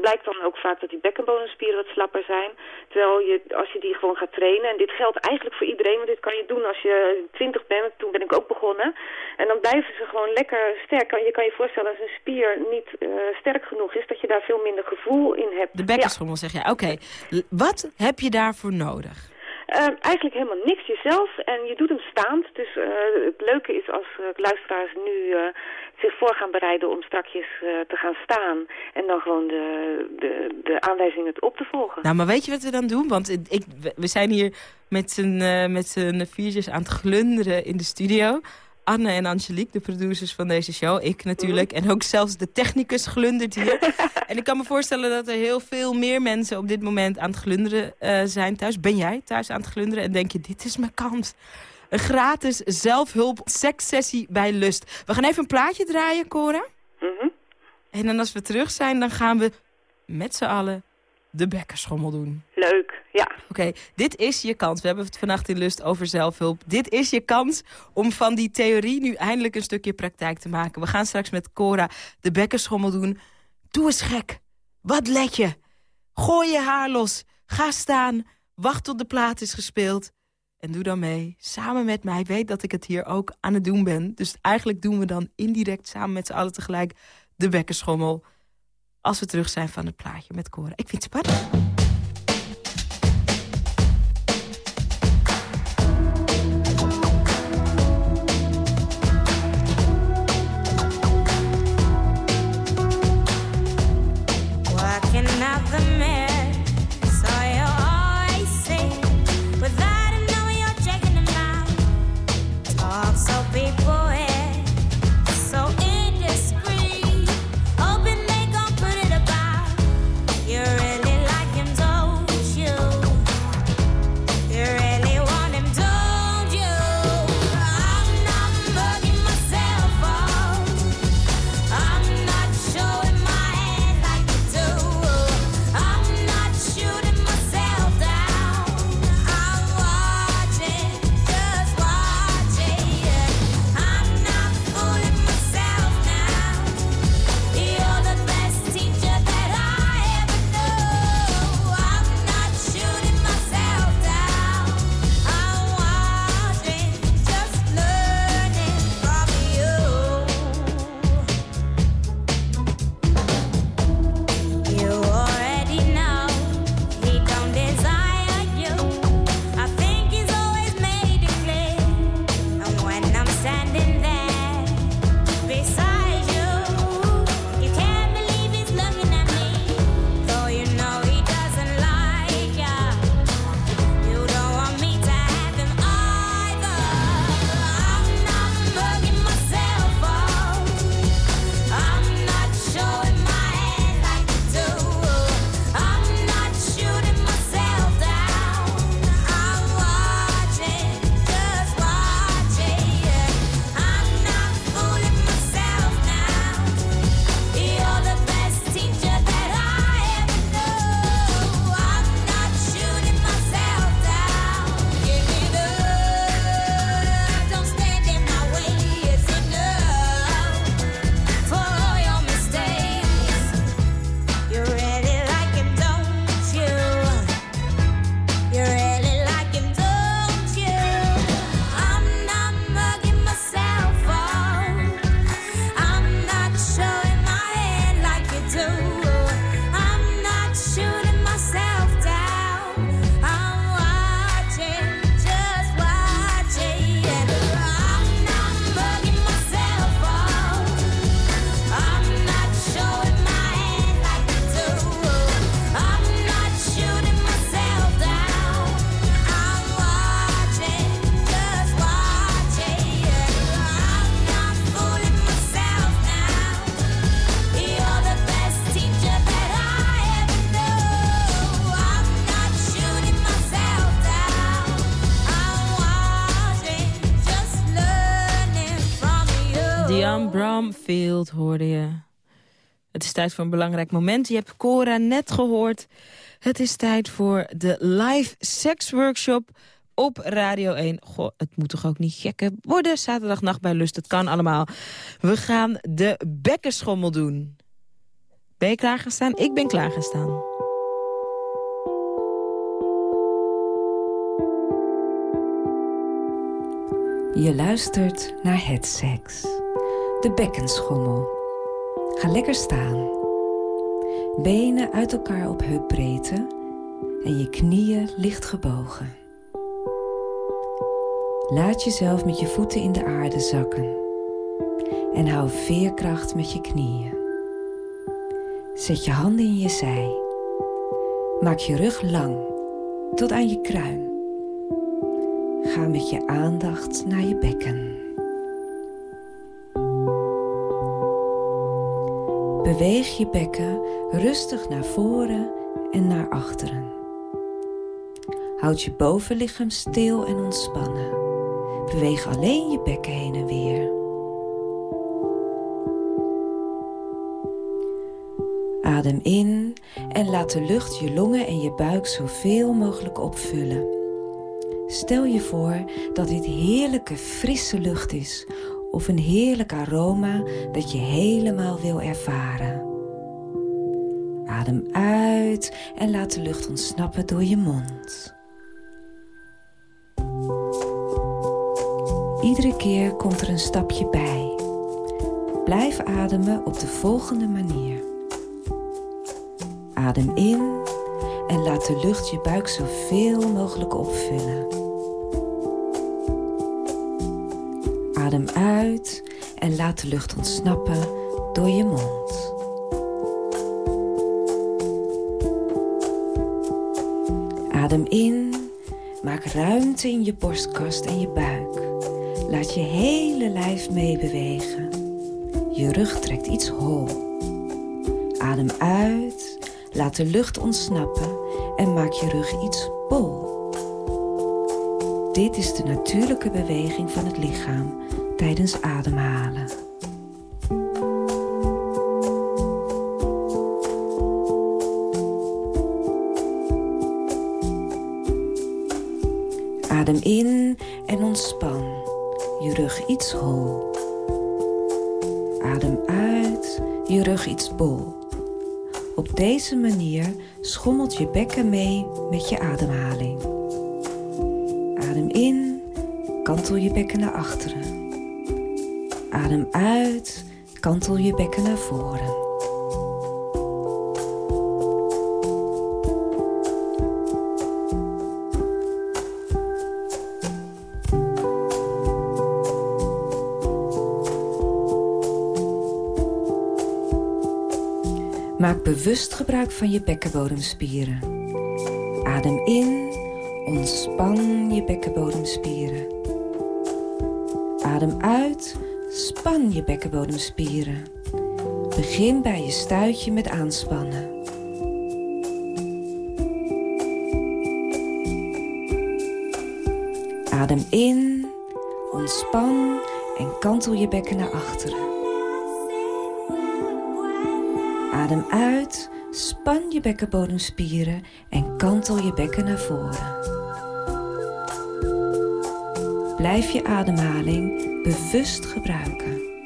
Blijkt dan ook vaak dat die bekkenbodemspieren wat slapper zijn. Terwijl je, als je die gewoon gaat trainen, en dit geldt eigenlijk voor iedereen, want dit kan je doen als je 20 bent, toen ben ik ook begonnen. En dan blijven ze gewoon lekker sterk. Je kan je voorstellen als een spier niet eh, sterk genoeg is, dat je daar veel minder gevoel in hebt. De bekkenschommel, zeg je. Oké, wat heb je daarvoor nodig? Eh, eigenlijk helemaal niks jezelf en je doet hem staand. Dus eh, het leuke is als eh, luisteraars nu eh, zich voor gaan bereiden om strakjes te gaan staan en dan gewoon de, de, de aanwijzingen op te volgen. Nou, maar weet je wat we dan doen? Want ik, we- zijn hier met z'n met viertjes aan het glunderen in de studio. Anne en Angelique, de producers van deze show. Ik natuurlijk. En ook zelfs de technicus glundert hier. en ik kan me voorstellen dat er heel veel meer mensen op dit moment aan het glunderen eh, zijn thuis. Ben jij thuis aan het glunderen en denk je, dit is mijn kans. Een gratis zelfhulp sekssessie bij Lust. We gaan even een plaatje draaien, Cora. En dan als we terug zijn, dan gaan we met z'n allen de bekkerschommel doen. Leuk, ja. Oké, dit is je kans. We hebben het vannacht in Lust over zelfhulp. Dit is je kans om van die theorie nu eindelijk een stukje praktijk te maken. We gaan straks met Cora de bekkerschommel doen. Doe eens gek. Wat let je? Gooi je haar los. Ga staan. Wacht tot de plaat is gespeeld. En doe dan mee. Samen met mij. Weet dat ik het hier ook aan het doen ben. Dus eigenlijk doen we dan indirect samen met z'n allen tegelijk de bekkerschommel. Als we terug zijn van het plaatje met Cora. Ik vind het spannend. Hoorde je. Het is tijd voor een belangrijk moment. Je hebt Cora net gehoord. Het is tijd voor de live seksworkshop op Radio 1. Goh, het moet toch ook niet gekke worden? Zaterdagnacht bij Lust, het kan allemaal. We gaan de bekkenschommel doen. Ben je klaargestaan? Ik ben klaargestaan. Je luistert naar Het Seks. De bekkenschommel. Ga lekker staan. Benen uit elkaar op heupbreedte en je knieën licht gebogen. Laat jezelf met je voeten in de aarde zakken. En hou veerkracht met je knieën. Zet je handen in je zij. Maak je rug lang tot aan je kruin. Ga met je aandacht naar je bekken. Beweeg je bekken rustig naar voren en naar achteren. Houd je bovenlichaam stil en ontspannen. Beweeg alleen je bekken heen en weer. Adem in en laat de lucht je longen en je buik zoveel mogelijk opvullen. Stel je voor dat dit heerlijke frisse lucht is of een heerlijk aroma dat je helemaal wil ervaren. Adem uit en laat de lucht ontsnappen door je mond. Iedere keer komt er een stapje bij. Blijf ademen op de volgende manier. Adem in en laat de lucht je buik zoveel mogelijk opvullen. Adem uit en laat de lucht ontsnappen door je mond. Adem in, maak ruimte in je borstkast en je buik. Laat je hele lijf meebewegen. Je rug trekt iets hol. Adem uit, laat de lucht ontsnappen en maak je rug iets bol. Dit is de natuurlijke beweging van het lichaam tijdens ademhalen. Adem in en ontspan. Je rug iets hol. Adem uit, je rug iets bol. Op deze manier schommelt je bekken mee naar voren. Maak bewust gebruik van je bekkenbodemspieren. Adem in, ontspan je bekkenbodemspieren. Adem uit, span je bekkenbodemspieren. Begin bij je stuitje met aanspannen. Adem in, ontspan en kantel je bekken naar achteren. Adem uit, span je bekkenbodemspieren en kantel je bekken naar voren. Blijf je ademhaling bewust gebruiken.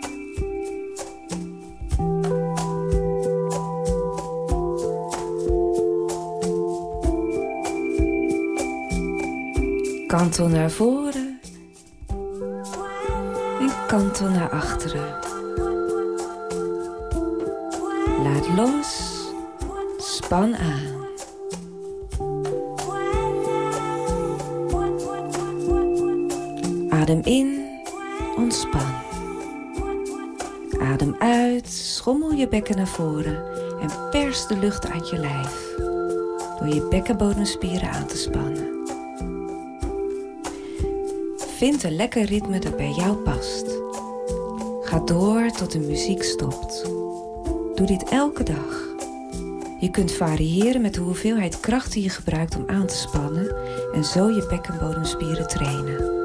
Kantel naar voren en kantel naar achteren. Laat los, span aan. Adem in, ontspan. Adem uit, schommel je bekken naar voren en pers de lucht uit je lijf. Door je bekkenbodemspieren aan te spannen. Vind een lekker ritme dat bij jou past. Ga door tot de muziek stopt. Doe dit elke dag. Je kunt variëren met de hoeveelheid kracht die je gebruikt om aan te spannen en zo je bekkenbodemspieren trainen.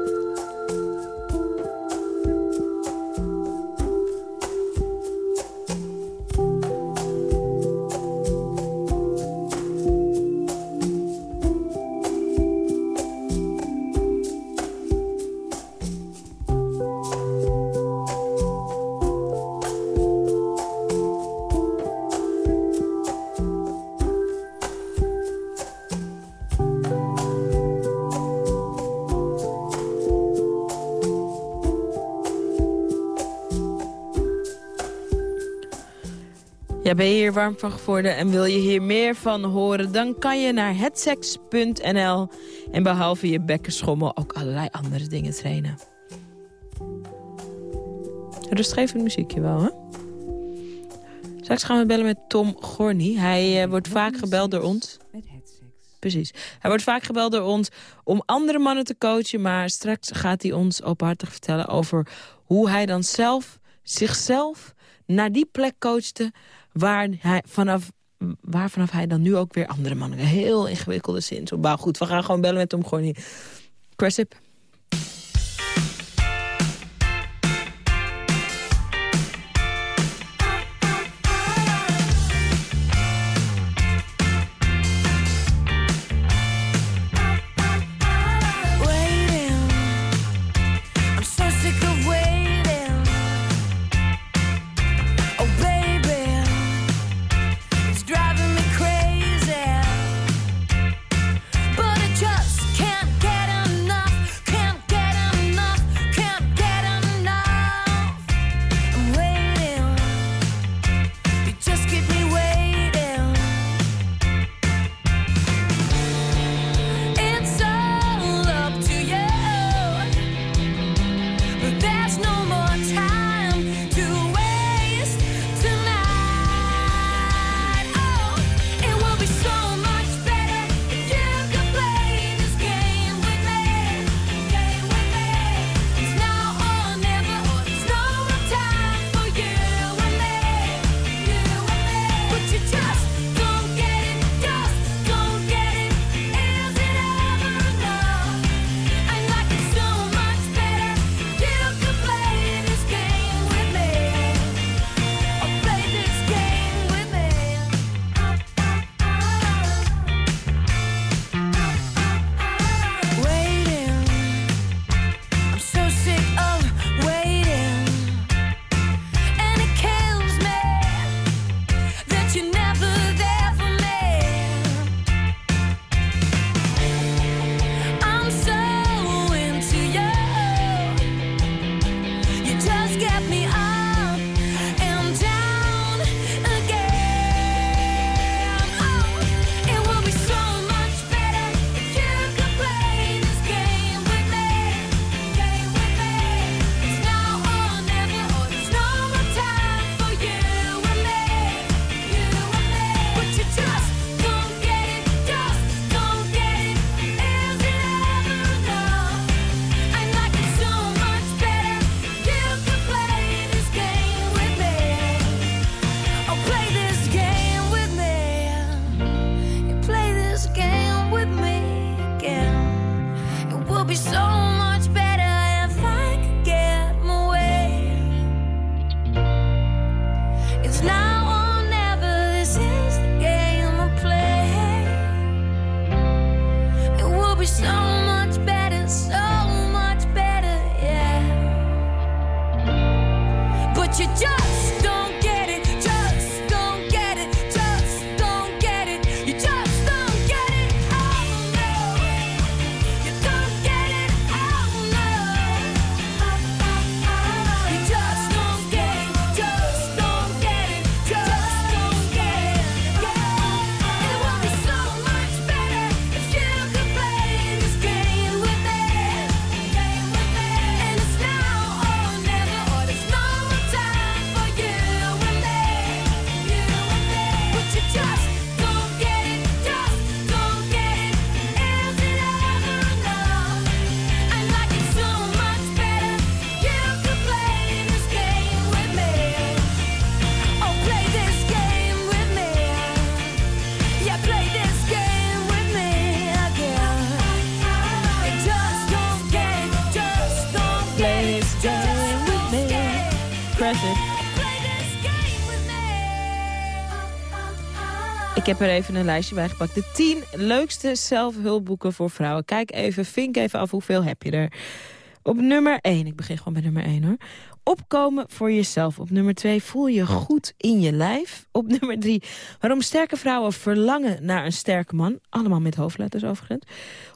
Warm van geworden en wil je hier meer van horen... dan kan je naar hetsex.nl en behalve je bekkenschommel ook allerlei andere dingen trainen. Rustgevend muziekje wel, hè? Straks gaan we bellen met Tom Gorny. Hij eh, wordt vaak gebeld door ons. Precies. Hij wordt vaak gebeld door ons om andere mannen te coachen... maar straks gaat hij ons openhartig vertellen over hoe hij dan zelf zichzelf naar die plek coachte... waar, hij vanaf, waar vanaf hij dan nu ook weer andere mannen... Een heel ingewikkelde zin. Zo, goed, we gaan gewoon bellen met Tom Gorny. Cressip. Heb er even een lijstje bij gepakt. De 10 leukste zelfhulpboeken voor vrouwen. Kijk even, vink even af hoeveel heb je er. Op nummer 1, ik begin gewoon bij nummer 1 hoor. Opkomen voor jezelf. Op nummer 2, voel je goed in je lijf. Op nummer 3, waarom sterke vrouwen verlangen naar een sterke man. Allemaal met hoofdletters overigens.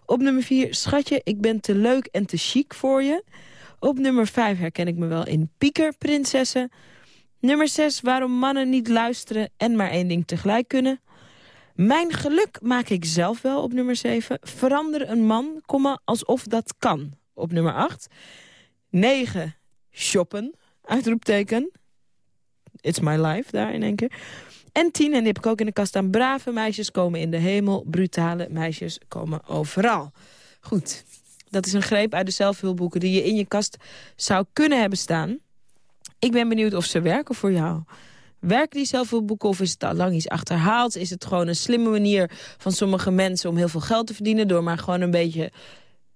Op nummer 4, schatje, ik ben te leuk en te chic voor je. Op nummer 5 herken ik me wel in piekerprinsessen. Nummer 6, waarom mannen niet luisteren en maar één ding tegelijk kunnen. Mijn geluk maak ik zelf wel op nummer 7. Verander een man, komma, alsof dat kan op nummer 8. 9, shoppen, uitroepteken. It's my life, daar in één keer. En 10, en die heb ik ook in de kast staan. Brave meisjes komen in de hemel, brutale meisjes komen overal. Goed, dat is een greep uit de zelfhulpboeken die je in je kast zou kunnen hebben staan. Ik ben benieuwd of ze werken voor jou. Werken die zelfhulpboeken of is het al lang iets achterhaald? Is het gewoon een slimme manier van sommige mensen om heel veel geld te verdienen... door maar gewoon een beetje,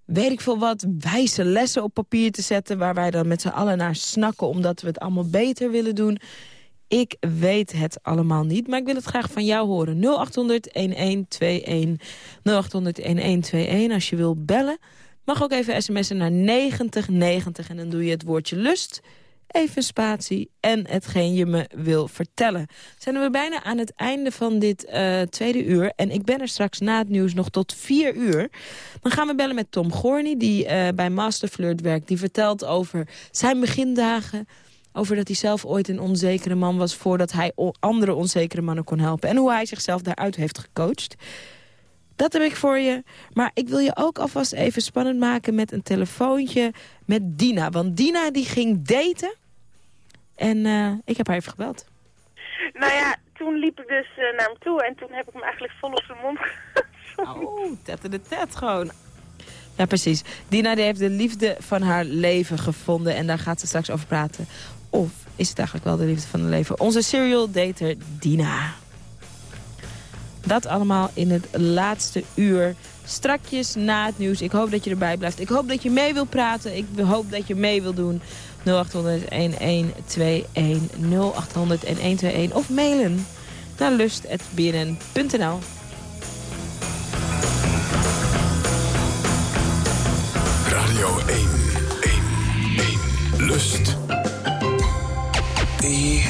weet ik veel wat, wijze lessen op papier te zetten... waar wij dan met z'n allen naar snakken omdat we het allemaal beter willen doen... Ik weet het allemaal niet, maar ik wil het graag van jou horen. 0800-1121. 0800-1121 als je wil bellen. Mag ook even sms'en naar 9090 en dan doe je het woordje lust even spatie en hetgeen je me wil vertellen. Zijn we bijna aan het einde van dit uh, tweede uur. En ik ben er straks na het nieuws nog tot vier uur. Dan gaan we bellen met Tom Gorny, die uh, bij Masterflirt werkt. Die vertelt over zijn begindagen. Over dat hij zelf ooit een onzekere man was... voordat hij andere onzekere mannen kon helpen. En hoe hij zichzelf daaruit heeft gecoacht. Dat heb ik voor je. Maar ik wil je ook alvast even spannend maken met een telefoontje met Dina. Want Dina die ging daten. En uh, ik heb haar even gebeld. Nou ja, toen liep ik dus uh, naar hem toe. En toen heb ik hem eigenlijk vol op zijn mond Oh, tette de tet gewoon. Ja, precies. Dina die heeft de liefde van haar leven gevonden. En daar gaat ze straks over praten. Of is het eigenlijk wel de liefde van haar leven? Onze serial dater Dina. Dat allemaal in het laatste uur. Strakjes na het nieuws. Ik hoop dat je erbij blijft. Ik hoop dat je mee wil praten. Ik hoop dat je mee wil doen. 0800-1121. 0800-1121. Of mailen naar lust.bnn.nl. Radio 1. 1. 1. Lust.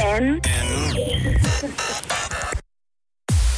En?